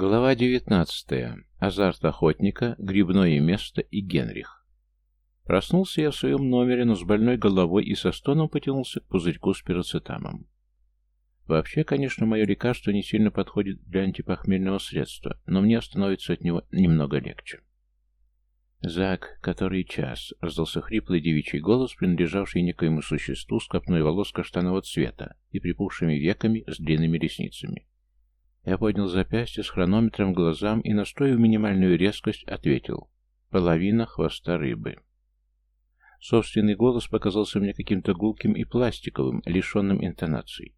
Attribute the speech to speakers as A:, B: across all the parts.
A: Глава 19. Азарт охотника, грибное место и Генрих. Проснулся я в своем номере, но с больной головой и со стоном потянулся к пузырьку с пироцетамом. Вообще, конечно, мое лекарство не сильно подходит для антипохмельного средства, но мне становится от него немного легче. «Зак, который час?» — раздался хриплый девичий голос, принадлежавший некоему существу с копной волос каштанового цвета и припухшими веками с длинными ресницами. Я поднял запястье с хронометром глазам и, настроив минимальную резкость, ответил «Половина хвоста рыбы». Собственный голос показался мне каким-то гулким и пластиковым, лишенным интонаций.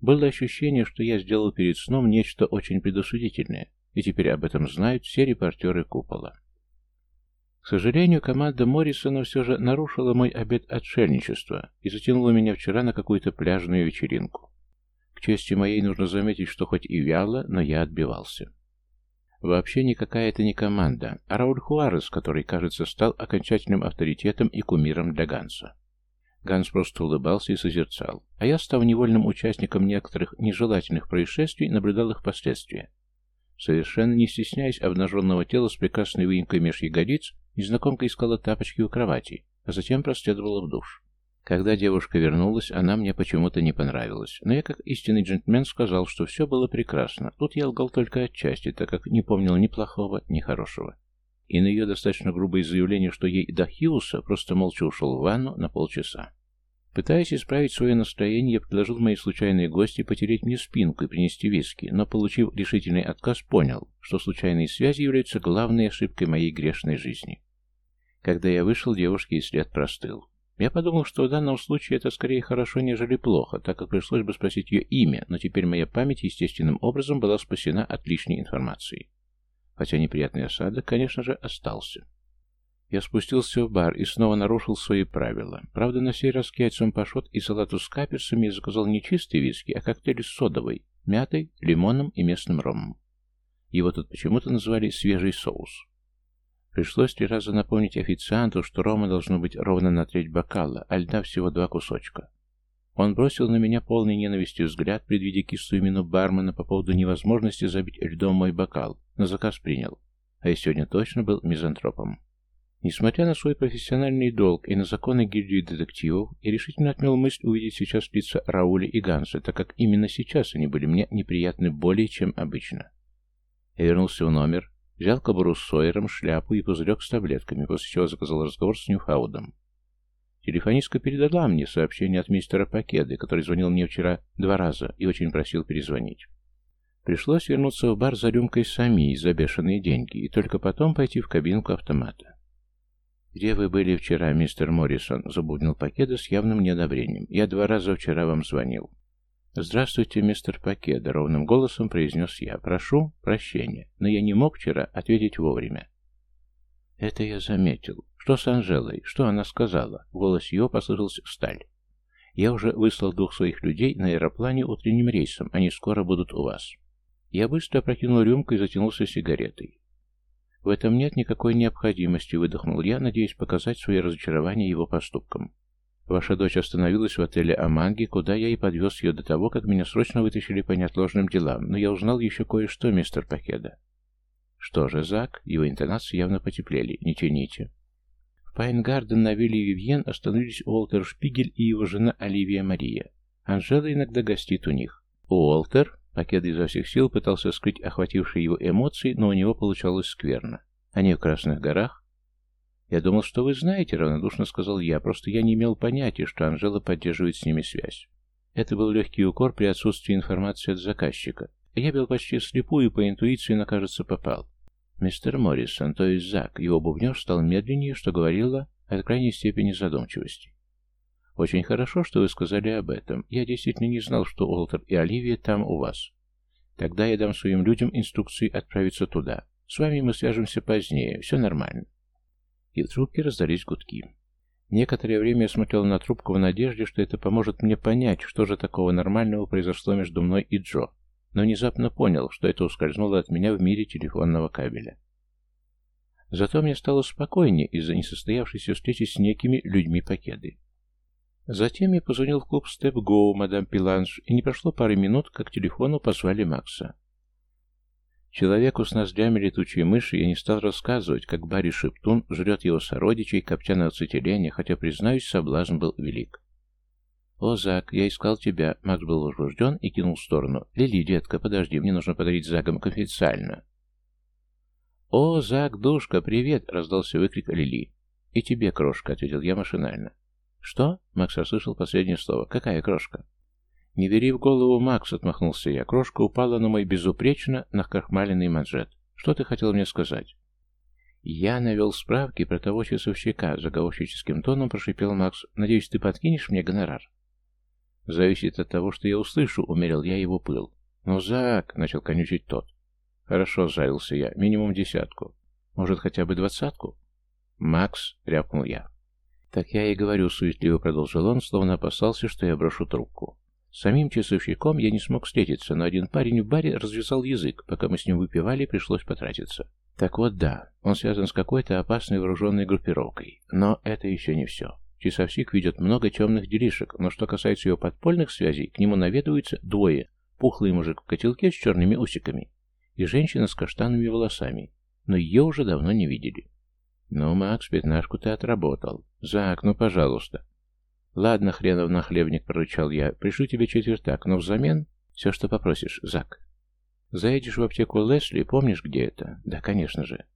A: Было ощущение, что я сделал перед сном нечто очень предосудительное, и теперь об этом знают все репортеры Купола. К сожалению, команда Моррисона все же нарушила мой обет отшельничества и затянула меня вчера на какую-то пляжную вечеринку. К чести моей нужно заметить, что хоть и вяло, но я отбивался. Вообще никакая это не команда, а Рауль Хуарес, который, кажется, стал окончательным авторитетом и кумиром для Ганса. Ганс просто улыбался и созерцал, а я, став невольным участником некоторых нежелательных происшествий, наблюдал их последствия. Совершенно не стесняясь обнаженного тела с прекрасной выемкой меж ягодиц, незнакомка искала тапочки у кровати, а затем проследовала в душ. Когда девушка вернулась, она мне почему-то не понравилась. Но я, как истинный джентльмен, сказал, что все было прекрасно. Тут я лгал только отчасти, так как не помнил ни плохого, ни хорошего. И на ее достаточно грубое заявление, что ей до Хьюса, просто молча ушел в ванну на полчаса. Пытаясь исправить свое настроение, я предложил моей случайной гости потереть мне спинку и принести виски, но, получив решительный отказ, понял, что случайные связи являются главной ошибкой моей грешной жизни. Когда я вышел, девушке и след простыл. Я подумал, что в данном случае это скорее хорошо, нежели плохо, так как пришлось бы спросить ее имя, но теперь моя память естественным образом была спасена от лишней информации. Хотя неприятный осадок, конечно же, остался. Я спустился в бар и снова нарушил свои правила. Правда, на сей раз к яйцам пашот и салату с каперсами я заказал не чистые виски, а коктейль с содовой, мятой, лимоном и местным ромом. Его тут почему-то называли «свежий соус». Пришлось три раза напомнить официанту, что рома должно быть ровно на треть бокала, а льда всего два кусочка. Он бросил на меня полный ненависти взгляд, предвидя кислую мину бармена по поводу невозможности забить льдом мой бокал, но заказ принял. А я сегодня точно был мизантропом. Несмотря на свой профессиональный долг и на законы гильдии детективов, я решительно отмел мысль увидеть сейчас лица Рауля и Ганса, так как именно сейчас они были мне неприятны более, чем обычно. Я вернулся в номер, Взял кобуру с Сойером, шляпу и пузырек с таблетками, после чего заказал разговор с Ньюфаудом. Телефонистка передала мне сообщение от мистера Пакеды, который звонил мне вчера два раза и очень просил перезвонить. Пришлось вернуться в бар за рюмкой сами за бешеные деньги и только потом пойти в кабинку автомата. «Где вы были вчера, мистер Моррисон?» — забуднил Пакеда с явным неодобрением. «Я два раза вчера вам звонил». «Здравствуйте, мистер Пакеда», — ровным голосом произнес я. «Прошу прощения, но я не мог вчера ответить вовремя». «Это я заметил. Что с Анжелой? Что она сказала?» В голос ее послышался сталь. «Я уже выслал двух своих людей на аэроплане утренним рейсом. Они скоро будут у вас». Я быстро опрокинул рюмку и затянулся сигаретой. «В этом нет никакой необходимости», — выдохнул я, надеясь показать свое разочарование его поступкам. Ваша дочь остановилась в отеле Аманги, куда я и подвез ее до того, как меня срочно вытащили по неотложным делам, но я узнал еще кое-что, мистер Пакеда. Что же, Зак? Его интонации явно потеплели. Не тяните. В Пайнгарден на вилле Вивьен остановились Уолтер Шпигель и его жена Оливия Мария. Анжела иногда гостит у них. Уолтер, Пакеда изо всех сил пытался скрыть охватившие его эмоции, но у него получалось скверно. Они в Красных горах, «Я думал, что вы знаете», — равнодушно сказал я, «просто я не имел понятия, что Анжела поддерживает с ними связь». Это был легкий укор при отсутствии информации от заказчика. Я бил почти слепую по интуиции, но, кажется, попал. Мистер Моррисон, то есть Зак, его бубнеж стал медленнее, что говорило о крайней степени задумчивости. «Очень хорошо, что вы сказали об этом. Я действительно не знал, что Уолтер и Оливия там у вас. Тогда я дам своим людям инструкции отправиться туда. С вами мы свяжемся позднее. Все нормально» и в трубке раздались гудки. Некоторое время я смотрел на трубку в надежде, что это поможет мне понять, что же такого нормального произошло между мной и Джо, но внезапно понял, что это ускользнуло от меня в мире телефонного кабеля. Зато мне стало спокойнее из-за несостоявшейся встречи с некими людьми Покеды. Затем я позвонил в клуб Step Go, мадам Пиланж, и не прошло пары минут, как телефону позвали Макса. Человеку с ноздрями летучей мыши я не стал рассказывать, как Барри Шептун жрет его сородичей, копча на оцетеление, хотя, признаюсь, соблазн был велик. «О, Зак, я искал тебя!» Макс был возбужден и кинул в сторону. «Лили, детка, подожди, мне нужно поговорить с Заком конфиденциально». «О, Зак, душка, привет!» — раздался выкрик Лили. «И тебе, крошка», — ответил я машинально. «Что?» — Макс расслышал последнее слово. «Какая крошка?» «Не бери в голову, Макс», — отмахнулся я. Крошка упала на мой безупречно нахкархмаленный манжет. «Что ты хотел мне сказать?» «Я навел справки про того часовщика», — заговорщическим тоном прошипел Макс. «Надеюсь, ты подкинешь мне гонорар?» «Зависит от того, что я услышу», — умерил я его пыл. «Ну, Зак», — начал конючить тот. «Хорошо», — зарился я, — «минимум десятку. Может, хотя бы двадцатку?» «Макс», — рявкнул я. «Так я и говорю», — суетливо продолжил он, словно опасался, что я брошу трубку. С самим часовщиком я не смог встретиться, но один парень в баре развязал язык, пока мы с ним выпивали, пришлось потратиться. Так вот, да, он связан с какой-то опасной вооруженной группировкой. Но это еще не все. Часовщик ведет много темных делишек, но что касается его подпольных связей, к нему наведываются двое. Пухлый мужик в котелке с черными усиками и женщина с каштанными волосами, но ее уже давно не видели. «Ну, Макс, пятнашку ты отработал. Зак, ну, пожалуйста». «Ладно, хренов нахлебник», — прорычал я, — «пришлю тебе четвертак, но взамен все, что попросишь, Зак». «Заедешь в аптеку Лесли, помнишь, где это?» «Да, конечно же».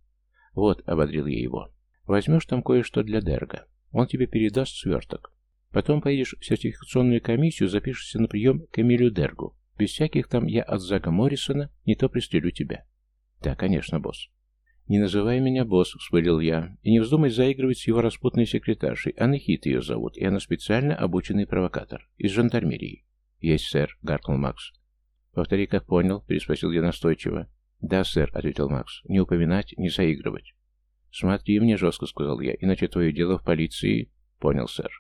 A: «Вот», — ободрил я его, — «возьмешь там кое-что для Дерга. Он тебе передаст сверток. Потом поедешь в сертификационную комиссию, запишешься на прием к Эмилю Дергу. Без всяких там «я от Зага Моррисона», не то пристрелю тебя. Да, конечно, босс. «Не называй меня босс», — вспылил я. «И не вздумай заигрывать с его распутной секретаршей. Анахит ее зовут, и она специально обученный провокатор. Из жандармерии». «Есть, сэр», — гаркнул Макс. «Повтори, как понял», — переспросил я настойчиво. «Да, сэр», — ответил Макс. «Не упоминать, не заигрывать». «Смотри мне жестко», — сказал я, — «иначе твое дело в полиции...» «Понял, сэр».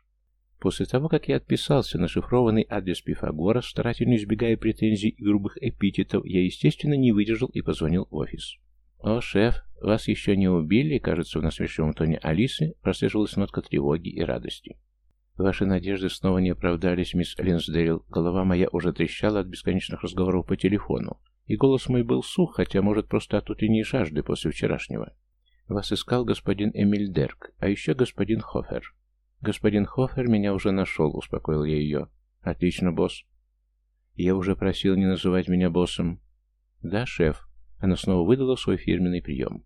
A: После того, как я отписался на шифрованный адрес Пифагора, старательно избегая претензий и грубых эпитетов, я, естественно, не выдержал и позвонил в офис. «О, шеф, вас еще не убили?» Кажется, в насмешливом тоне Алисы прослеживалась нотка тревоги и радости. «Ваши надежды снова не оправдались, мисс Линсдейл. Голова моя уже трещала от бесконечных разговоров по телефону, и голос мой был сух, хотя, может, просто от утренней жажды после вчерашнего. Вас искал господин Эмиль Дерк, а еще господин Хофер. «Господин Хофер меня уже нашел», — успокоил я ее. «Отлично, босс». «Я уже просил не называть меня боссом». «Да, шеф». Она снова выдала свой фирменный прием.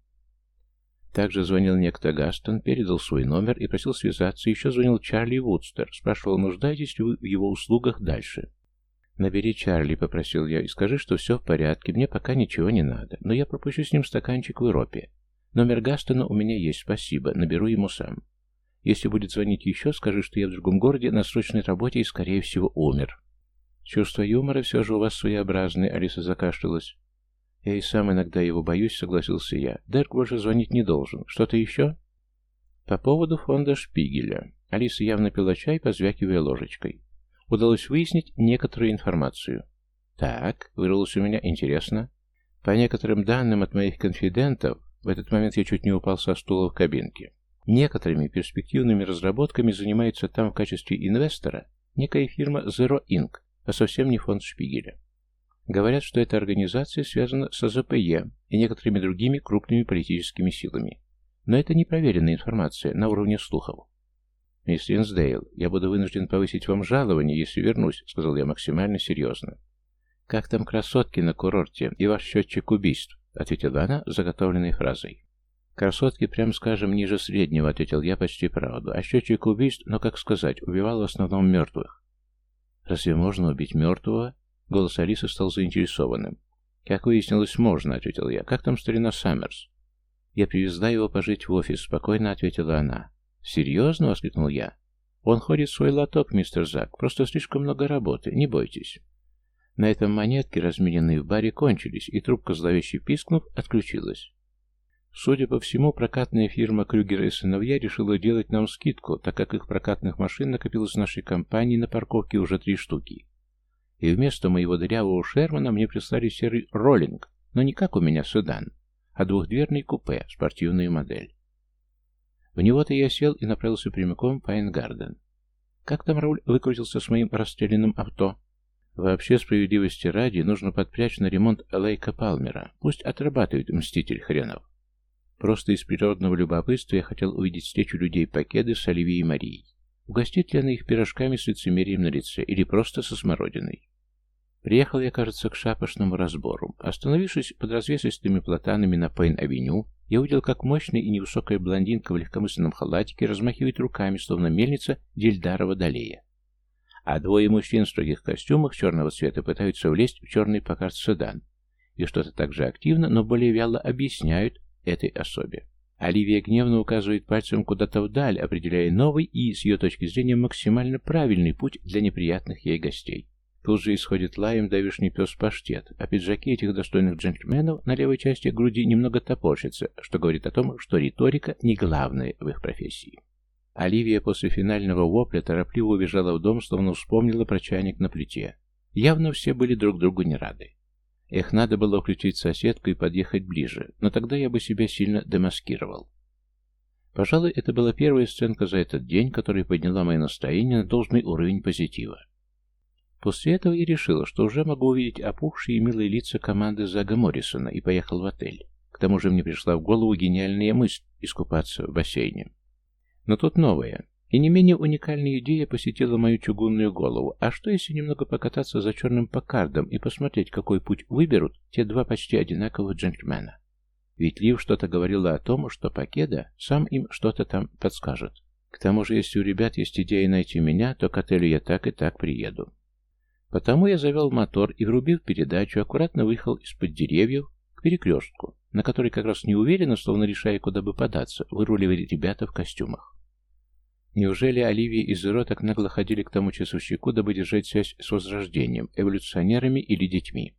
A: Также звонил некто Гастон, передал свой номер и просил связаться. Еще звонил Чарли Вудстер, спрашивал, нуждаетесь ли вы в его услугах дальше. «Набери Чарли», — попросил я, — «и скажи, что все в порядке, мне пока ничего не надо, но я пропущу с ним стаканчик в Европе. Номер Гастона у меня есть, спасибо, наберу ему сам». Если будет звонить еще, скажи, что я в другом городе на срочной работе и, скорее всего, умер. Чувство юмора все же у вас своеобразное, Алиса закашлялась. Я и сам иногда его боюсь, согласился я. Дерк больше звонить не должен. Что-то еще? По поводу фонда Шпигеля. Алиса явно пила чай, позвякивая ложечкой. Удалось выяснить некоторую информацию. Так, вырвалось у меня интересно. По некоторым данным от моих конфидентов, в этот момент я чуть не упал со стула в кабинке. Некоторыми перспективными разработками занимается там в качестве инвестора некая фирма Zero Inc., а совсем не фонд Шпигеля. Говорят, что эта организация связана с АЗПЕ и некоторыми другими крупными политическими силами. Но это непроверенная информация на уровне слухов. «Мисс Линсдейл, я буду вынужден повысить вам жалование, если вернусь», — сказал я максимально серьезно. «Как там красотки на курорте и ваш счетчик убийств?» — ответила она заготовленной фразой. «Красотки, прям скажем, ниже среднего», — ответил я почти правду. «А счетчик убийств, но, как сказать, убивал в основном мертвых». «Разве можно убить мертвого?» Голос Алисы стал заинтересованным. «Как выяснилось, можно», — ответил я. «Как там старина Саммерс?» «Я привезла его пожить в офис», — спокойно ответила она. «Серьезно?» — воскликнул я. «Он ходит в свой лоток, мистер Зак. Просто слишком много работы. Не бойтесь». На этом монетки, размененные в баре, кончились, и трубка, зловеще пискнув, отключилась. Судя по всему, прокатная фирма Крюгер и сыновья решила делать нам скидку, так как их прокатных машин накопилось в нашей компании на парковке уже три штуки. И вместо моего дырявого Шермана мне прислали серый роллинг, но не как у меня седан, а двухдверный купе, спортивную модель. В него-то я сел и направился прямиком в Пайнгарден. Как там Рауль выкрутился с моим расстрелянным авто? Вообще, справедливости ради, нужно подпрячь на ремонт Лейка Палмера. Пусть отрабатывает мститель хренов. Просто из природного любопытства я хотел увидеть встречу людей Покеды с Оливией Марией. Угостит ли она их пирожками с лицемерием на лице или просто со смородиной? Приехал я, кажется, к шапошному разбору. Остановившись под развесистыми платанами на Пейн-авеню, я увидел, как мощная и невысокая блондинка в легкомысленном халатике размахивает руками, словно мельница Дельдара Водолея. А двое мужчин в строгих костюмах черного цвета пытаются влезть в черный покарт-седан и что-то так же активно, но более вяло объясняют этой особе. Оливия гневно указывает пальцем куда-то вдаль, определяя новый и, с ее точки зрения, максимально правильный путь для неприятных ей гостей. Тут же исходит лаем давишний пес-паштет, а пиджаки этих достойных джентльменов на левой части груди немного топорщатся, что говорит о том, что риторика не главная в их профессии. Оливия после финального вопля торопливо убежала в дом, словно вспомнила про чайник на плите. Явно все были друг другу не рады. Эх, надо было включить соседку и подъехать ближе, но тогда я бы себя сильно демаскировал. Пожалуй, это была первая сценка за этот день, которая подняла мое настроение на должный уровень позитива. После этого я решил, что уже могу увидеть опухшие и милые лица команды Зага Моррисона и поехал в отель. К тому же мне пришла в голову гениальная мысль искупаться в бассейне. Но тут новая и не менее уникальная идея посетила мою чугунную голову. А что если немного покататься за черным покардом и посмотреть, какой путь выберут те два почти одинаковых джентльмена? Ведь Лив что-то говорила о том, что Покеда сам им что-то там подскажет. К тому же, если у ребят есть идея найти меня, то к отелю я так и так приеду. Потому я завел мотор и, врубив передачу, аккуратно выехал из-под деревьев к перекрестку, на который как раз неуверенно, словно решая, куда бы податься, выруливали ребята в костюмах. Неужели Оливия и Зеро так нагло ходили к тому часовщику, дабы держать связь с Возрождением, эволюционерами или детьми?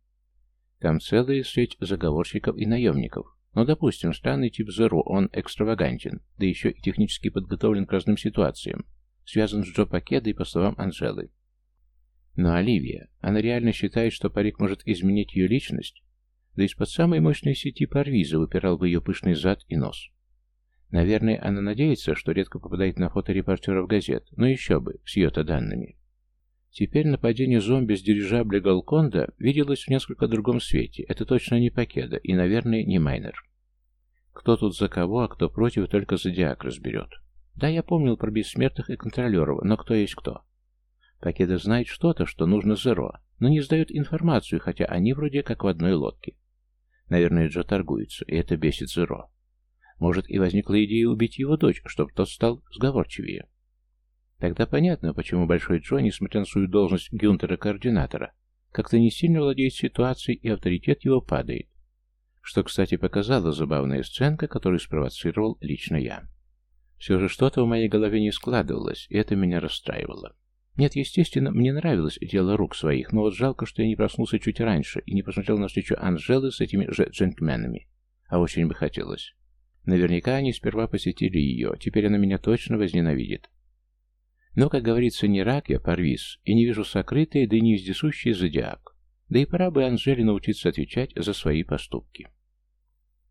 A: Там целая сеть заговорщиков и наемников. Но, допустим, странный тип Зеро, он экстравагантен, да еще и технически подготовлен к разным ситуациям, связан с Джо Пакедой, по словам Анжелы. Но Оливия, она реально считает, что парик может изменить ее личность? Да из-под самой мощной сети Парвиза выпирал бы ее пышный зад и нос. Наверное, она надеется, что редко попадает на фото репортеров газет, но еще бы, с ее-то данными. Теперь нападение зомби с дирижабля Галконда виделось в несколько другом свете. Это точно не Покеда и, наверное, не Майнер. Кто тут за кого, а кто против, только Зодиак разберет. Да, я помнил про бессмертных и контролеров, но кто есть кто. Покеда знает что-то, что нужно Зеро, но не сдает информацию, хотя они вроде как в одной лодке. Наверное, Джо торгуется, и это бесит Зеро. Может, и возникла идея убить его дочь, чтобы тот стал сговорчивее. Тогда понятно, почему Большой Джо, несмотря на свою должность Гюнтера-координатора, как-то не сильно владеет ситуацией, и авторитет его падает. Что, кстати, показала забавная сценка, которую спровоцировал лично я. Все же что-то в моей голове не складывалось, и это меня расстраивало. Нет, естественно, мне нравилось дело рук своих, но вот жалко, что я не проснулся чуть раньше и не посмотрел на встречу Анжелы с этими же джентльменами. А очень бы хотелось. Наверняка они сперва посетили ее, теперь она меня точно возненавидит. Но, как говорится, не рак я, Парвиз, и не вижу сокрытые, да и не вездесущий зодиак. Да и пора бы Анжеле научиться отвечать за свои поступки.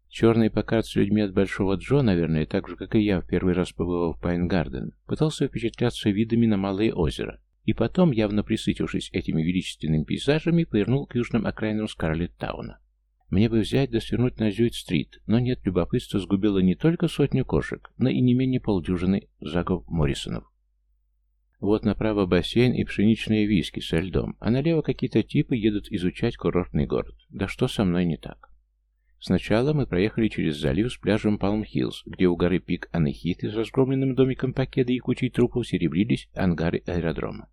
A: Черный покат с людьми от Большого Джо, наверное, так же, как и я, в первый раз побывал в Пайнгарден, пытался впечатляться видами на Малое озеро, и потом, явно присытившись этими величественными пейзажами, повернул к южным окраинам Скарлетт-тауна. Мне бы взять да свернуть на Зюит-стрит, но нет, любопытство сгубило не только сотню кошек, но и не менее полдюжины Загов Моррисонов. Вот направо бассейн и пшеничные виски со льдом, а налево какие-то типы едут изучать курортный город. Да что со мной не так? Сначала мы проехали через залив с пляжем Палм-Хиллз, где у горы Пик Анахиты с разгромленным домиком Покеда и кучей трупов серебрились ангары аэродрома.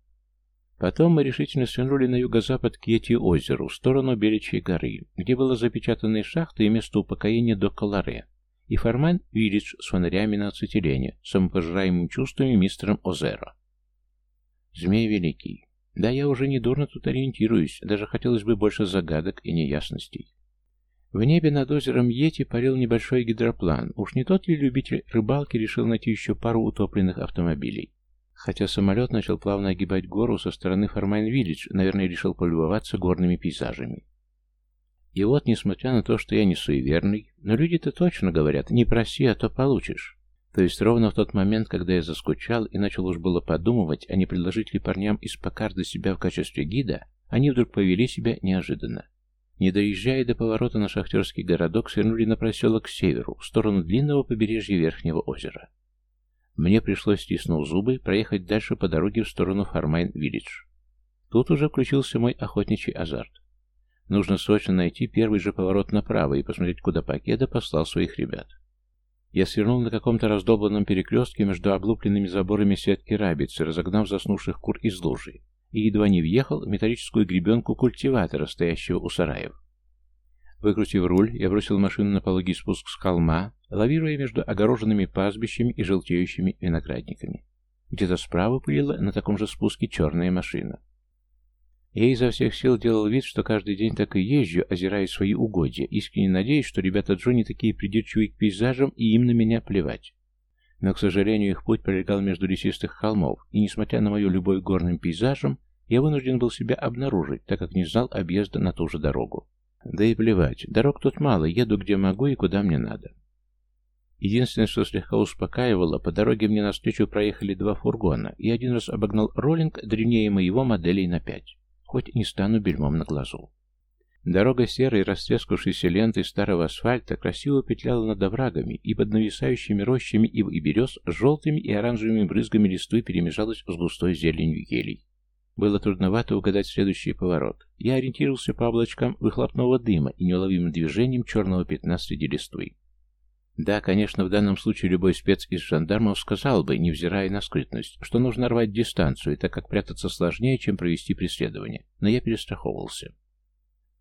A: Потом мы решительно свернули на юго-запад к Йети-озеру, в сторону Беличьей горы, где была запечатанная шахта и место упокоения до Каларе, и Форман Виллидж с фонарями на оцетиление, самопожираемым чувствами мистером Озеро. Змей Великий. Да, я уже недурно тут ориентируюсь, даже хотелось бы больше загадок и неясностей. В небе над озером Йети парил небольшой гидроплан. Уж не тот ли любитель рыбалки решил найти еще пару утопленных автомобилей? Хотя самолет начал плавно огибать гору со стороны Фармайн-Виллидж, наверное, решил полюбоваться горными пейзажами. И вот, несмотря на то, что я не суеверный, но люди-то точно говорят, не проси, а то получишь. То есть ровно в тот момент, когда я заскучал и начал уж было подумывать, а не предложить ли парням из Покарда себя в качестве гида, они вдруг повели себя неожиданно. Не доезжая до поворота на шахтерский городок, свернули на проселок к северу, в сторону длинного побережья Верхнего озера. Мне пришлось, стиснув зубы, проехать дальше по дороге в сторону Фармайн-Виллидж. Тут уже включился мой охотничий азарт. Нужно срочно найти первый же поворот направо и посмотреть, куда Пакеда послал своих ребят. Я свернул на каком-то раздолбанном перекрестке между облупленными заборами сетки рабицы, разогнав заснувших кур из лужи, и едва не въехал в металлическую гребенку культиватора, стоящего у сараев. Выкрутив руль, я бросил машину на пологий спуск с холма, лавируя между огороженными пастбищами и желтеющими виноградниками. Где-то справа пылила на таком же спуске черная машина. Я изо всех сил делал вид, что каждый день так и езжу, озирая свои угодья, искренне надеясь, что ребята Джонни такие придирчивые к пейзажам, и им на меня плевать. Но, к сожалению, их путь пролегал между лесистых холмов, и, несмотря на мою любовь к горным пейзажам, я вынужден был себя обнаружить, так как не знал объезда на ту же дорогу. Да и плевать, дорог тут мало, еду где могу и куда мне надо. Единственное, что слегка успокаивало, по дороге мне навстречу проехали два фургона, и один раз обогнал роллинг древнее моего моделей на пять хоть не стану бельмом на глазу. Дорога серой, растрескавшейся лентой старого асфальта красиво петляла над оврагами, и под нависающими рощами ив и берез с желтыми и оранжевыми брызгами листвы перемежалась с густой зеленью елей. Было трудновато угадать следующий поворот. Я ориентировался по облачкам выхлопного дыма и неуловимым движением черного пятна среди листвы. Да, конечно, в данном случае любой спец из жандармов сказал бы, невзирая на скрытность, что нужно рвать дистанцию, так как прятаться сложнее, чем провести преследование. Но я перестраховывался.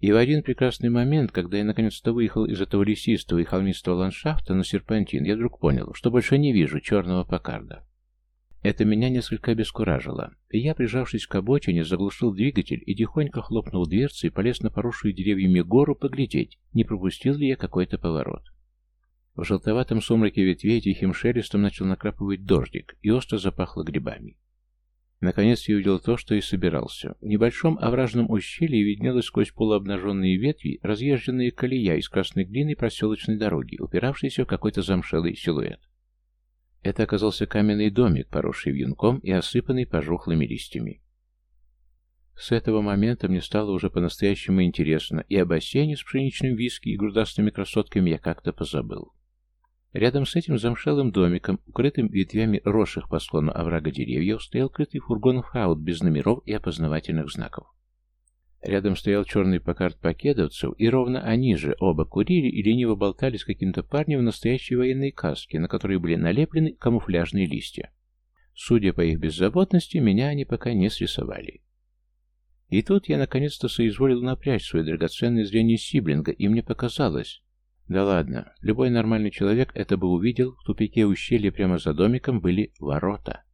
A: И в один прекрасный момент, когда я наконец-то выехал из этого лесистого и холмистого ландшафта на серпантин, я вдруг понял, что больше не вижу черного покарда. Это меня несколько обескуражило, и я, прижавшись к обочине, заглушил двигатель и тихонько хлопнул дверцей и полез на поросшую деревьями гору поглядеть, не пропустил ли я какой-то поворот. В желтоватом сумраке ветвей тихим шелестом начал накрапывать дождик, и остро запахло грибами. Наконец я увидел то, что и собирался. В небольшом овражном ущелье виднелось сквозь полуобнаженные ветви разъезженные колея из красной глины проселочной дороги, упиравшиеся в какой-то замшелый силуэт. Это оказался каменный домик, поросший вьюнком и осыпанный пожухлыми листьями. С этого момента мне стало уже по-настоящему интересно, и о бассейне с пшеничным виски и грудастыми красотками я как-то позабыл. Рядом с этим замшелым домиком, укрытым ветвями росших по склону оврага деревьев, стоял крытый фургон хаут без номеров и опознавательных знаков. Рядом стоял черный покарт покедовцев, и ровно они же оба курили и лениво болтали с каким-то парнем в настоящей военной каске, на которой были налеплены камуфляжные листья. Судя по их беззаботности, меня они пока не срисовали. И тут я наконец-то соизволил напрячь свое драгоценное зрение Сиблинга, и мне показалось, да ладно, любой нормальный человек это бы увидел, в тупике ущелья прямо за домиком были ворота.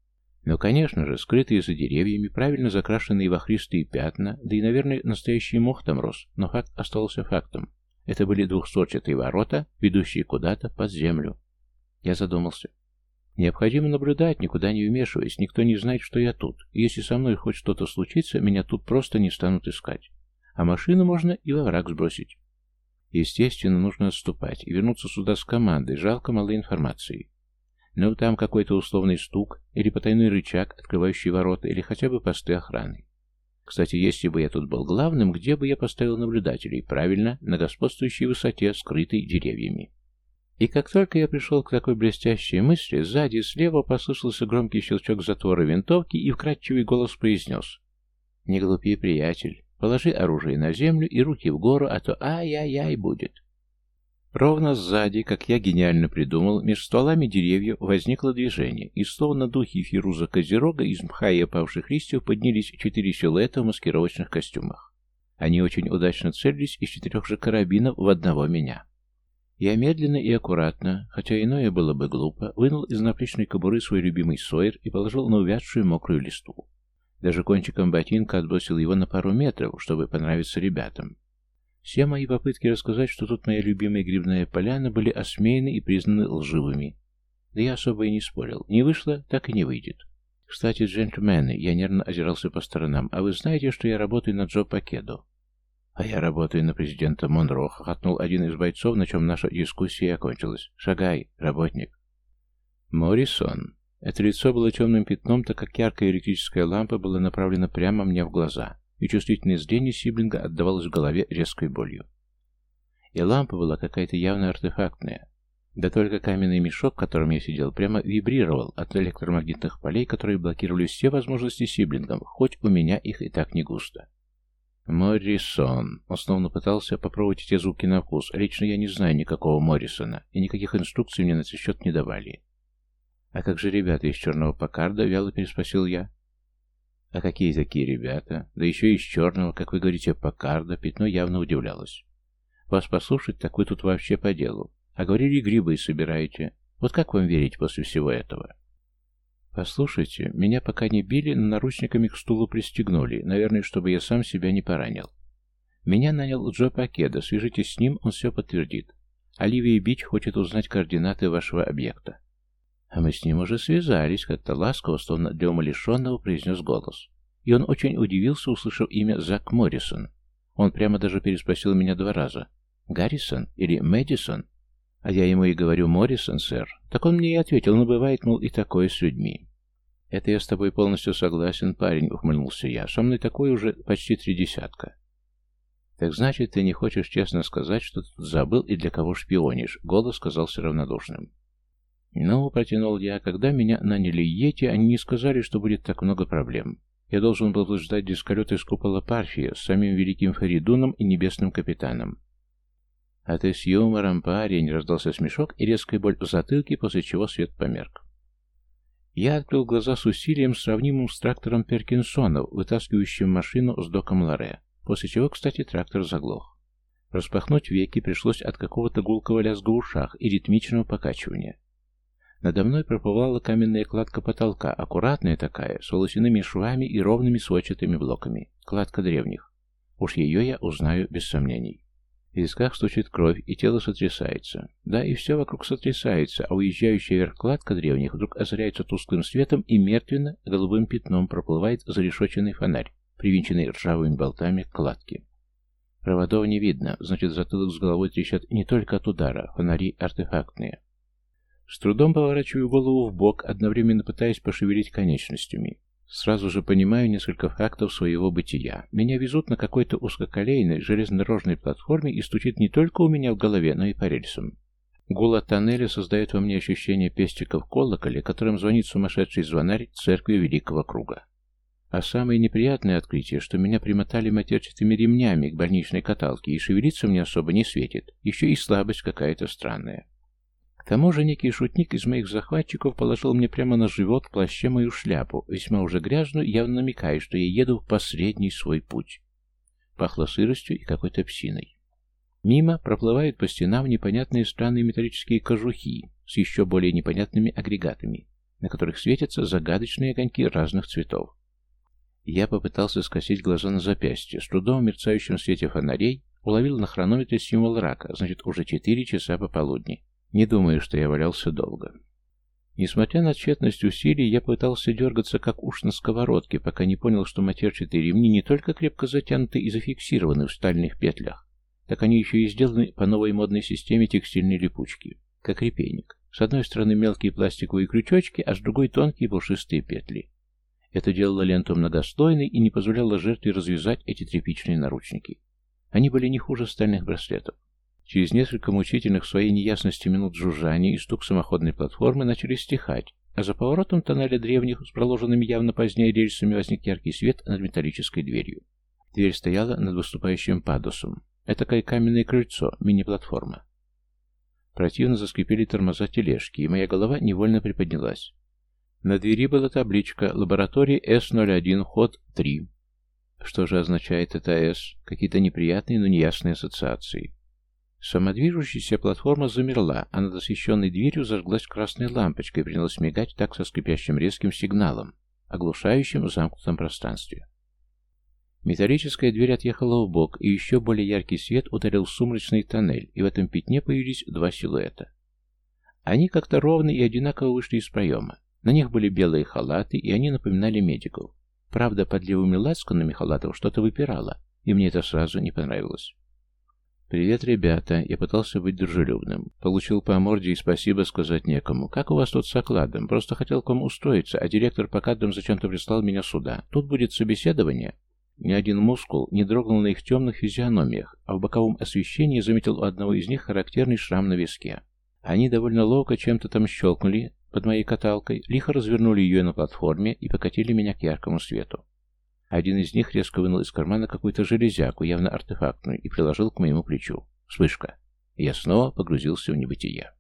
A: Но, конечно же, скрытые за деревьями, правильно закрашенные в пятна, да и, наверное, настоящий мох там рос, но факт остался фактом. Это были двухстворчатые ворота, ведущие куда-то под землю. Я задумался. Необходимо наблюдать, никуда не вмешиваясь, никто не знает, что я тут. И если со мной хоть что-то случится, меня тут просто не станут искать. А машину можно и во враг сбросить. Естественно, нужно отступать и вернуться сюда с командой, жалко малой информации. Но там какой-то условный стук или потайной рычаг, открывающий ворота, или хотя бы посты охраны. Кстати, если бы я тут был главным, где бы я поставил наблюдателей? Правильно, на господствующей высоте, скрытой деревьями. И как только я пришел к такой блестящей мысли, сзади слева послышался громкий щелчок затвора винтовки и вкрадчивый голос произнес. «Не глупи, приятель. Положи оружие на землю и руки в гору, а то ай-яй-яй будет. Ровно сзади, как я гениально придумал, между стволами деревьев возникло движение, и словно духи Фируза Козерога из мха и опавших листьев поднялись четыре силуэта в маскировочных костюмах. Они очень удачно целились из четырех же карабинов в одного меня. Я медленно и аккуратно, хотя иное было бы глупо, вынул из наплечной кобуры свой любимый сойер и положил на увядшую мокрую листву. Даже кончиком ботинка отбросил его на пару метров, чтобы понравиться ребятам. Все мои попытки рассказать, что тут моя любимая грибная поляна, были осмеяны и признаны лживыми. Да я особо и не спорил. Не вышло, так и не выйдет. Кстати, джентльмены, я нервно озирался по сторонам, а вы знаете, что я работаю на Джо Пакеду? А я работаю на президента Монро, хохотнул один из бойцов, на чем наша дискуссия окончилась. Шагай, работник. Моррисон. Это лицо было темным пятном, так как яркая электрическая лампа была направлена прямо мне в глаза. И чувствительное зрение Сиблинга отдавалось в голове резкой болью. И лампа была какая-то явно артефактная. Да только каменный мешок, в котором я сидел, прямо вибрировал от электромагнитных полей, которые блокировали все возможности Сиблингов, хоть у меня их и так не густо. Моррисон. Он снова пытался попробовать эти звуки на вкус. Лично я не знаю никакого Моррисона, и никаких инструкций мне на этот счет не давали. «А как же ребята из черного Покарда?» — вяло переспросил я. «А какие такие ребята? Да еще и из черного, как вы говорите, Покарда!» Пятно явно удивлялось. «Вас послушать, так вы тут вообще по делу. А говорили, грибы собираете. Вот как вам верить после всего этого?» «Послушайте, меня пока не били, но наручниками к стулу пристегнули, наверное, чтобы я сам себя не поранил. Меня нанял Джо Пакеда, свяжитесь с ним, он все подтвердит. Оливия Бич хочет узнать координаты вашего объекта». «А мы с ним уже связались», — как-то ласково, словно для умалишенного, произнес голос. И он очень удивился, услышав имя Зак Моррисон. Он прямо даже переспросил меня два раза. «Гаррисон или Мэдисон?» А я ему и говорю «Моррисон, сэр». Так он мне и ответил, но бывает, мол, и такое с людьми. «Это я с тобой полностью согласен, парень», — ухмыльнулся я. «Со мной такое уже почти три десятка». «Так значит, ты не хочешь честно сказать, что ты тут забыл и для кого шпионишь?» — голос казался равнодушным. «Ну», — протянул я, — «когда меня наняли Йети, они не сказали, что будет так много проблем. Я должен был ждать дисколет из купола Парфия с самим великим Фаридуном и небесным капитаном. «А ты с юмором, парень!» — раздался смешок и резкая боль в затылке, после чего свет померк. Я открыл глаза с усилием, сравнимым с трактором Перкинсона, вытаскивающим машину с доком Ларе, после чего, кстати, трактор заглох. Распахнуть веки пришлось от какого-то гулкого лязга в ушах и ритмичного покачивания. Надо мной проплывала каменная кладка потолка, аккуратная такая, с волосяными швами и ровными сводчатыми блоками. Кладка древних. Уж ее я узнаю без сомнений. В висках стучит кровь, и тело сотрясается. Да, и все вокруг сотрясается, а уезжающая вверх кладка древних вдруг озаряется тусклым светом и мертвенно голубым пятном проплывает зарешоченный фонарь, привинченный ржавыми болтами к кладке. Проводов не видно, значит затылок с головой трещат не только от удара, фонари артефактные. С трудом поворачиваю голову в бок, одновременно пытаясь пошевелить конечностями. Сразу же понимаю несколько фактов своего бытия. Меня везут на какой-то узкоколейной железнодорожной платформе и стучит не только у меня в голове, но и по рельсам. Гул от тоннеля создает во мне ощущение пестиков колоколя, которым звонит сумасшедший звонарь церкви Великого Круга. А самое неприятное открытие, что меня примотали матерчатыми ремнями к больничной каталке, и шевелиться мне особо не светит. Еще и слабость какая-то странная. Тому же некий шутник из моих захватчиков положил мне прямо на живот в плаще мою шляпу, весьма уже грязную, явно намекая, что я еду в последний свой путь. Пахло сыростью и какой-то псиной. Мимо проплывают по стенам непонятные странные металлические кожухи с еще более непонятными агрегатами, на которых светятся загадочные огоньки разных цветов. Я попытался скосить глаза на запястье, с трудом в мерцающем свете фонарей уловил на хронометре символ рака, значит, уже четыре часа пополудни. Не думаю, что я валялся долго. Несмотря на тщетность усилий, я пытался дергаться как уж на сковородке, пока не понял, что матерчатые ремни не только крепко затянуты и зафиксированы в стальных петлях, так они еще и сделаны по новой модной системе текстильной липучки, как репейник. С одной стороны мелкие пластиковые крючочки, а с другой тонкие пушистые петли. Это делало ленту многослойной и не позволяло жертве развязать эти тряпичные наручники. Они были не хуже стальных браслетов. Через несколько мучительных своей неясности минут жужжания и стук самоходной платформы начали стихать, а за поворотом тоннеля древних с проложенными явно позднее рельсами возник яркий свет над металлической дверью. Дверь стояла над выступающим падусом. Это такое каменное крыльцо, мини-платформа. Противно заскрипели тормоза тележки, и моя голова невольно приподнялась. На двери была табличка «Лаборатория С-01, ход 3». Что же означает это «С»? Какие-то неприятные, но неясные ассоциации. Самодвижущаяся платформа замерла, а над освещенной дверью зажглась красная лампочка и принялась мигать так со скрипящим резким сигналом, оглушающим в замкнутом пространстве. Металлическая дверь отъехала в бок, и еще более яркий свет ударил в сумрачный тоннель, и в этом пятне появились два силуэта. Они как-то ровно и одинаково вышли из проема. На них были белые халаты, и они напоминали медиков. Правда, под левыми лацканами халатов что-то выпирало, и мне это сразу не понравилось. «Привет, ребята!» Я пытался быть дружелюбным. Получил по морде и спасибо сказать некому. «Как у вас тут с окладом? Просто хотел к вам устроиться, а директор по кадрам зачем-то прислал меня сюда. Тут будет собеседование?» Ни один мускул не дрогнул на их темных физиономиях, а в боковом освещении заметил у одного из них характерный шрам на виске. Они довольно ловко чем-то там щелкнули под моей каталкой, лихо развернули ее на платформе и покатили меня к яркому свету. Один из них резко вынул из кармана какую-то железяку, явно артефактную, и приложил к моему плечу. Вспышка. Я снова погрузился в небытие.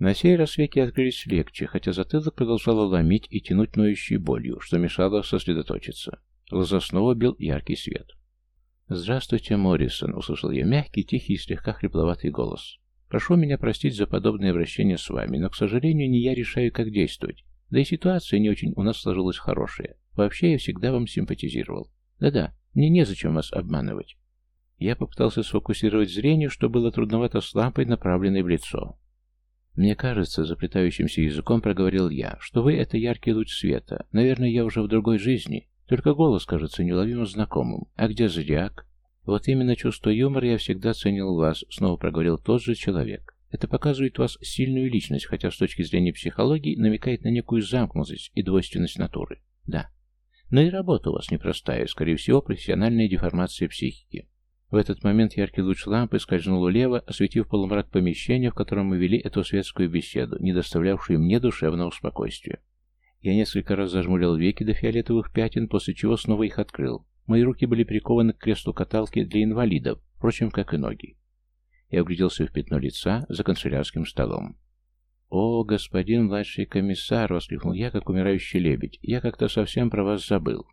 A: На сей раз веки открылись легче, хотя затылок продолжало ломить и тянуть ноющей болью, что мешало сосредоточиться. Глаза снова бил яркий свет. «Здравствуйте, Моррисон», — услышал я мягкий, тихий и слегка хрипловатый голос. «Прошу меня простить за подобное обращение с вами, но, к сожалению, не я решаю, как действовать. Да и ситуация не очень у нас сложилась хорошая. Вообще, я всегда вам симпатизировал. Да-да, мне незачем вас обманывать». Я попытался сфокусировать зрение, что было трудновато с лампой, направленной в лицо. «Мне кажется, заплетающимся языком проговорил я, что вы — это яркий луч света. Наверное, я уже в другой жизни. Только голос кажется неуловимо знакомым. А где зодиак?» «Вот именно чувство юмора я всегда ценил у вас», — снова проговорил тот же человек. «Это показывает вас сильную личность, хотя с точки зрения психологии намекает на некую замкнутость и двойственность натуры. Да. Но и работа у вас непростая, скорее всего, профессиональная деформация психики. В этот момент яркий луч лампы скользнул улево, осветив полумрак помещения, в котором мы вели эту светскую беседу, не доставлявшую мне душевного спокойствия. Я несколько раз зажмурил веки до фиолетовых пятен, после чего снова их открыл. Мои руки были прикованы к креслу каталки для инвалидов, впрочем, как и ноги. Я угляделся в пятно лица за канцелярским столом. «О, господин младший комиссар!» — воскликнул я, как умирающий лебедь. «Я как-то совсем про вас забыл».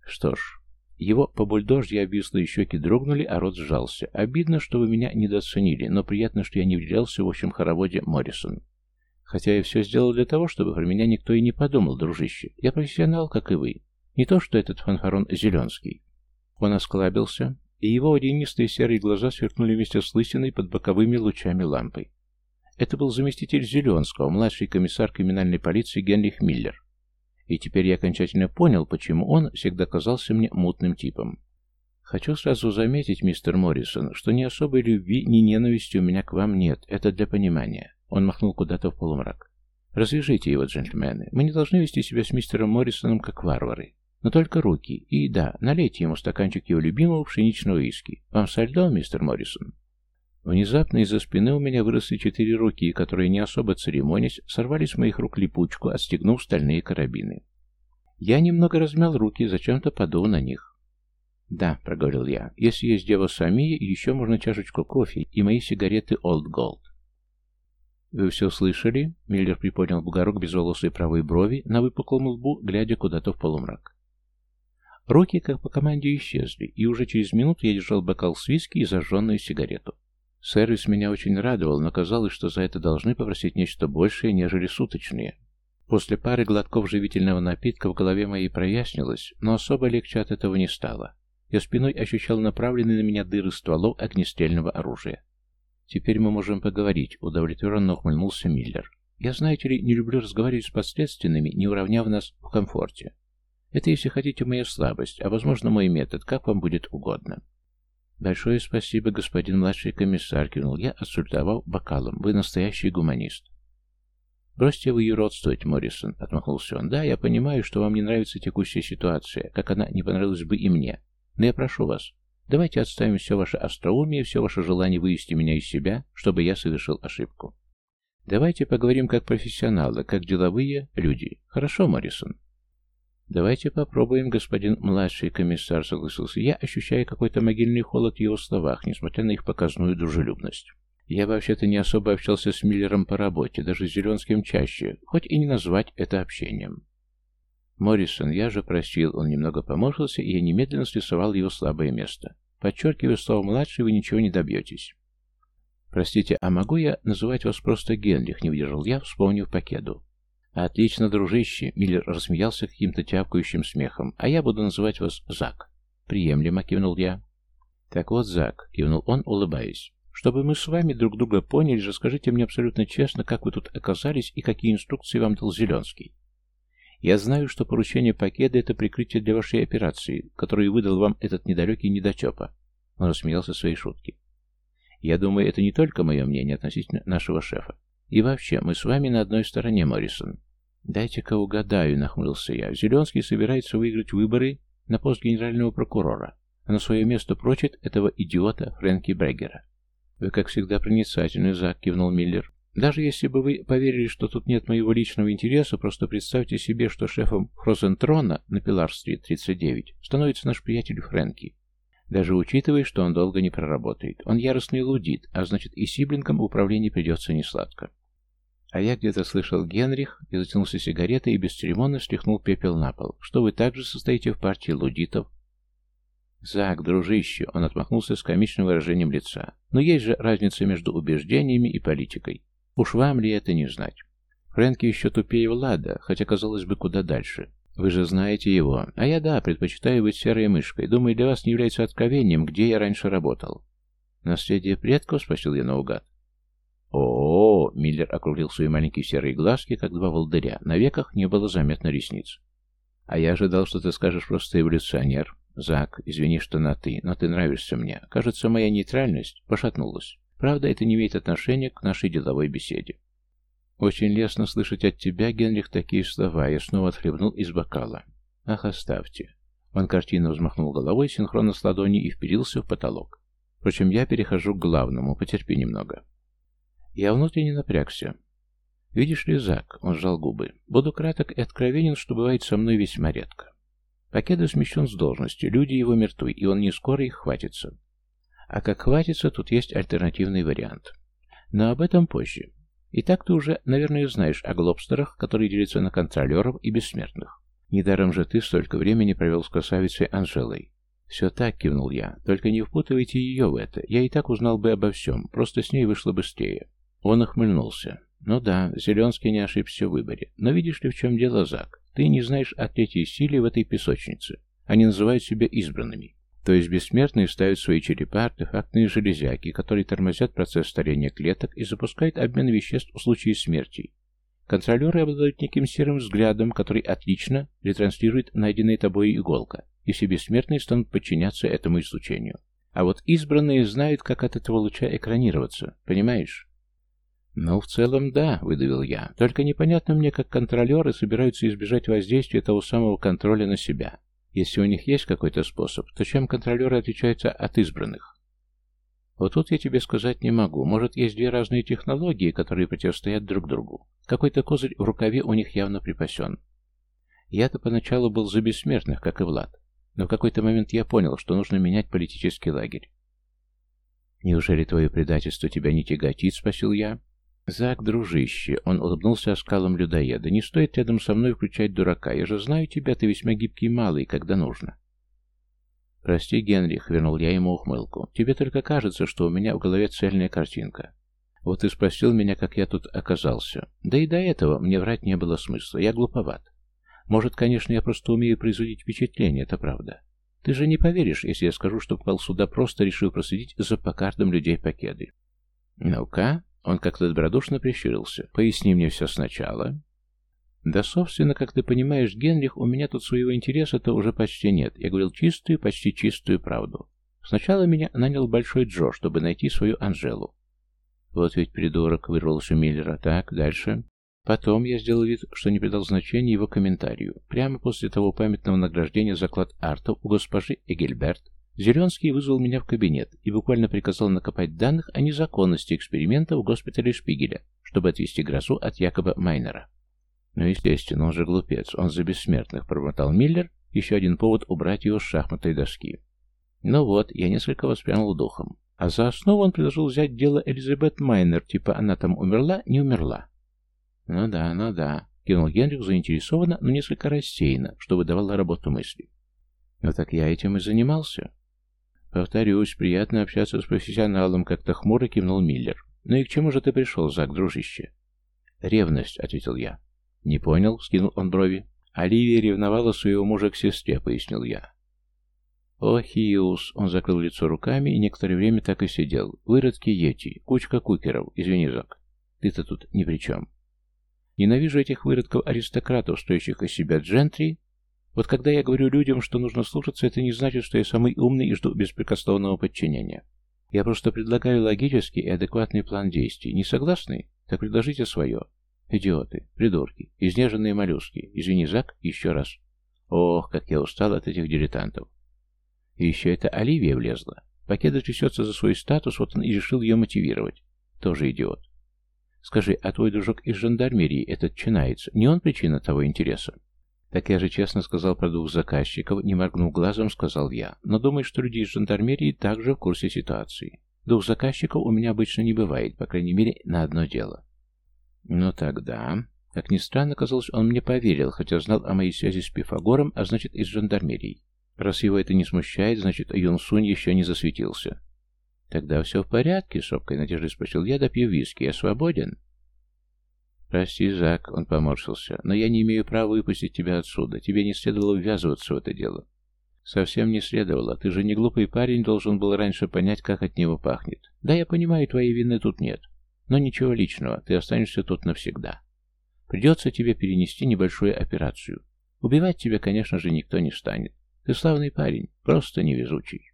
A: «Что ж, его по бульдожье обвислые щеки дрогнули, а рот сжался. Обидно, что вы меня недооценили, но приятно, что я не выделялся в общем хороводе Моррисон. Хотя я все сделал для того, чтобы про меня никто и не подумал, дружище. Я профессионал, как и вы. Не то, что этот фанфарон Зеленский. Он осклабился, и его водянистые серые глаза сверкнули вместе с лысиной под боковыми лучами лампы. Это был заместитель Зеленского, младший комиссар криминальной полиции Генрих Миллер. И теперь я окончательно понял, почему он всегда казался мне мутным типом. Хочу сразу заметить, мистер Моррисон, что ни особой любви, ни ненависти у меня к вам нет. Это для понимания. Он махнул куда-то в полумрак. Развяжите его, джентльмены. Мы не должны вести себя с мистером Моррисоном как варвары. Но только руки. И да, налейте ему стаканчик его любимого пшеничного виски. Вам со льдом, мистер Моррисон? Внезапно из-за спины у меня выросли четыре руки, которые, не особо церемонясь, сорвали с моих рук липучку, отстегнув стальные карабины. Я немного размял руки, зачем-то подул на них. «Да», — проговорил я, — «если есть дева Самия, еще можно чашечку кофе и мои сигареты Old Gold». «Вы все слышали?» — Миллер приподнял бугорок безволосой правой брови на выпуклом лбу, глядя куда-то в полумрак. Руки, как по команде, исчезли, и уже через минуту я держал бокал с виски и зажженную сигарету. Сервис меня очень радовал, но казалось, что за это должны попросить нечто большее, нежели суточные. После пары глотков живительного напитка в голове моей прояснилось, но особо легче от этого не стало. Я спиной ощущал направленные на меня дыры стволов огнестрельного оружия. «Теперь мы можем поговорить», — удовлетворенно ухмыльнулся Миллер. «Я, знаете ли, не люблю разговаривать с подследственными, не уравняв нас в комфорте. Это, если хотите, моя слабость, а, возможно, мой метод, как вам будет угодно». «Большое спасибо, господин младший комиссар», — кивнул я, отсультовал бокалом. «Вы настоящий гуманист». «Бросьте вы юродствовать, Моррисон», — отмахнулся он. «Да, я понимаю, что вам не нравится текущая ситуация, как она не понравилась бы и мне. Но я прошу вас, давайте отставим все ваше остроумие, все ваше желание вывести меня из себя, чтобы я совершил ошибку. Давайте поговорим как профессионалы, как деловые люди. Хорошо, Моррисон?» «Давайте попробуем, господин младший комиссар», — согласился я, ощущая какой-то могильный холод в его словах, несмотря на их показную дружелюбность. Я вообще-то не особо общался с Миллером по работе, даже с Зеленским чаще, хоть и не назвать это общением. Моррисон, я же просил, он немного поморщился, и я немедленно срисовал его слабое место. Подчеркиваю слово «младший», вы ничего не добьетесь. «Простите, а могу я называть вас просто Генрих?» — не выдержал я, вспомнив пакету. «Отлично, дружище!» — Миллер рассмеялся каким-то тявкающим смехом. «А я буду называть вас Зак». «Приемлемо», — кивнул я. «Так вот, Зак», — кивнул он, улыбаясь. «Чтобы мы с вами друг друга поняли, расскажите мне абсолютно честно, как вы тут оказались и какие инструкции вам дал Зеленский. Я знаю, что поручение пакета — это прикрытие для вашей операции, которую выдал вам этот недалекий недотепа». Он рассмеялся своей шутки. «Я думаю, это не только мое мнение относительно нашего шефа. И вообще, мы с вами на одной стороне, Моррисон. Дайте-ка угадаю, нахмурился я. Зеленский собирается выиграть выборы на пост генерального прокурора, а на свое место прочит этого идиота Фрэнки Бреггера. «Вы, как всегда, проницательный, Зак», — кивнул Миллер. «Даже если бы вы поверили, что тут нет моего личного интереса, просто представьте себе, что шефом Фрозентрона на Пилар-стрит 39 становится наш приятель Фрэнки. Даже учитывая, что он долго не проработает. Он яростный лудит, а значит и сиблингам в управлении придется несладко. А я где-то слышал Генрих и затянулся сигаретой и бесцеремонно стряхнул пепел на пол. Что вы также состоите в партии лудитов? Зак, дружище, он отмахнулся с комичным выражением лица. Но есть же разница между убеждениями и политикой. Уж вам ли это не знать? Фрэнки еще тупее Влада, хотя, казалось бы, куда дальше. Вы же знаете его. А я, да, предпочитаю быть серой мышкой. Думаю, для вас не является откровением, где я раньше работал. Наследие предков, спросил я наугад. О, -о, -о Миллер округлил свои маленькие серые глазки, как два волдыря. На веках не было заметно ресниц. А я ожидал, что ты скажешь просто эволюционер. Зак, извини, что на «ты», но ты нравишься мне. Кажется, моя нейтральность пошатнулась. Правда, это не имеет отношения к нашей деловой беседе. Очень лестно слышать от тебя, Генрих, такие слова. Я снова отхлебнул из бокала. Ах, оставьте. Он картинно взмахнул головой синхронно с ладони и вперился в потолок. Впрочем, я перехожу к главному. Потерпи немного. Я внутренне напрягся. Видишь ли, Зак, он сжал губы, буду краток и откровенен, что бывает со мной весьма редко. Покеда смещен с должности, люди его мертвы, и он не скоро их хватится. А как хватится, тут есть альтернативный вариант. Но об этом позже. И так ты уже, наверное, знаешь о глобстерах, которые делятся на контролеров и бессмертных. Недаром же ты столько времени провел с красавицей Анжелой. «Все так», — кивнул я. «Только не впутывайте ее в это. Я и так узнал бы обо всем. Просто с ней вышло быстрее». Он охмыльнулся. «Ну да, Зеленский не ошибся в выборе. Но видишь ли, в чем дело, Зак? Ты не знаешь о третьей силе в этой песочнице. Они называют себя избранными. То есть бессмертные ставят свои черепа, артефактные железяки, которые тормозят процесс старения клеток и запускают обмен веществ в случае смерти. Контролеры обладают неким серым взглядом, который отлично ретранслирует найденная тобой иголка, и все бессмертные станут подчиняться этому излучению. А вот избранные знают, как от этого луча экранироваться, понимаешь? «Ну, в целом, да», — выдавил я. «Только непонятно мне, как контролеры собираются избежать воздействия того самого контроля на себя. Если у них есть какой-то способ, то чем контролеры отличаются от избранных? Вот тут я тебе сказать не могу. Может, есть две разные технологии, которые противостоят друг другу. Какой-то козырь в рукаве у них явно припасен. Я-то поначалу был за бессмертных, как и Влад. Но в какой-то момент я понял, что нужно менять политический лагерь. «Неужели твое предательство тебя не тяготит?» — спросил я. «Зак, дружище!» — он улыбнулся оскалом людоеда. «Не стоит рядом со мной включать дурака. Я же знаю тебя, ты весьма гибкий малый, когда нужно». «Прости, Генрих», — вернул я ему ухмылку. «Тебе только кажется, что у меня в голове цельная картинка. Вот ты спросил меня, как я тут оказался. Да и до этого мне врать не было смысла. Я глуповат. Может, конечно, я просто умею производить впечатление, это правда. Ты же не поверишь, если я скажу, что попал сюда просто решил проследить за покардом людей Покеды». «Ну-ка», он как-то добродушно прищурился. «Поясни мне все сначала». «Да, собственно, как ты понимаешь, Генрих, у меня тут своего интереса-то уже почти нет. Я говорил чистую, почти чистую правду. Сначала меня нанял Большой Джо, чтобы найти свою Анжелу. Вот ведь придурок, вырвался Миллера. Так, дальше. Потом я сделал вид, что не придал значения его комментарию. Прямо после того памятного награждения заклад артов у госпожи Эгельберт Зеленский вызвал меня в кабинет и буквально приказал накопать данных о незаконности эксперимента в госпитале Шпигеля, чтобы отвести грозу от якобы Майнера. Ну, естественно, он же глупец, он за бессмертных, промотал Миллер, еще один повод убрать его с шахматной доски. Ну вот, я несколько воспрянул духом. А за основу он предложил взять дело Элизабет Майнер, типа она там умерла, не умерла. Ну да, ну да, кинул Генрих заинтересованно, но несколько рассеянно, что выдавало работу мысли. Ну так я этим и занимался. «Повторюсь, приятно общаться с профессионалом», — как-то хмуро кивнул Миллер. «Ну и к чему же ты пришел, Зак, дружище?» «Ревность», — ответил я. «Не понял», — скинул он брови. «Оливия ревновала своего мужа к сестре», — пояснил я. «О, Хиус!» — он закрыл лицо руками и некоторое время так и сидел. «Выродки Йети, кучка кукеров. Извини, Зак, ты-то тут ни при чем. Ненавижу этих выродков-аристократов, стоящих из себя джентри, вот когда я говорю людям, что нужно слушаться, это не значит, что я самый умный и жду беспрекословного подчинения. Я просто предлагаю логический и адекватный план действий. Не согласны? Так предложите свое. Идиоты, придурки, изнеженные моллюски. Извини, Зак, еще раз. Ох, как я устал от этих дилетантов. И еще это Оливия влезла. Покеда трясется за свой статус, вот он и решил ее мотивировать. Тоже идиот. Скажи, а твой дружок из жандармерии, этот чинается, не он причина того интереса? Так я же честно сказал про двух заказчиков, не моргнув глазом, сказал я. Но думаю, что люди из жандармерии также в курсе ситуации. Двух заказчиков у меня обычно не бывает, по крайней мере, на одно дело. Но тогда... Как ни странно, казалось, он мне поверил, хотя знал о моей связи с Пифагором, а значит, из жандармерии. Раз его это не смущает, значит, Юн Сунь еще не засветился. «Тогда все в порядке», — с надеждой спросил я, допью виски. «Я свободен?» «Прости, Зак», — он поморщился, — «но я не имею права выпустить тебя отсюда. Тебе не следовало ввязываться в это дело». «Совсем не следовало. Ты же не глупый парень, должен был раньше понять, как от него пахнет. Да, я понимаю, твоей вины тут нет. Но ничего личного, ты останешься тут навсегда. Придется тебе перенести небольшую операцию. Убивать тебя, конечно же, никто не станет. Ты славный парень, просто невезучий».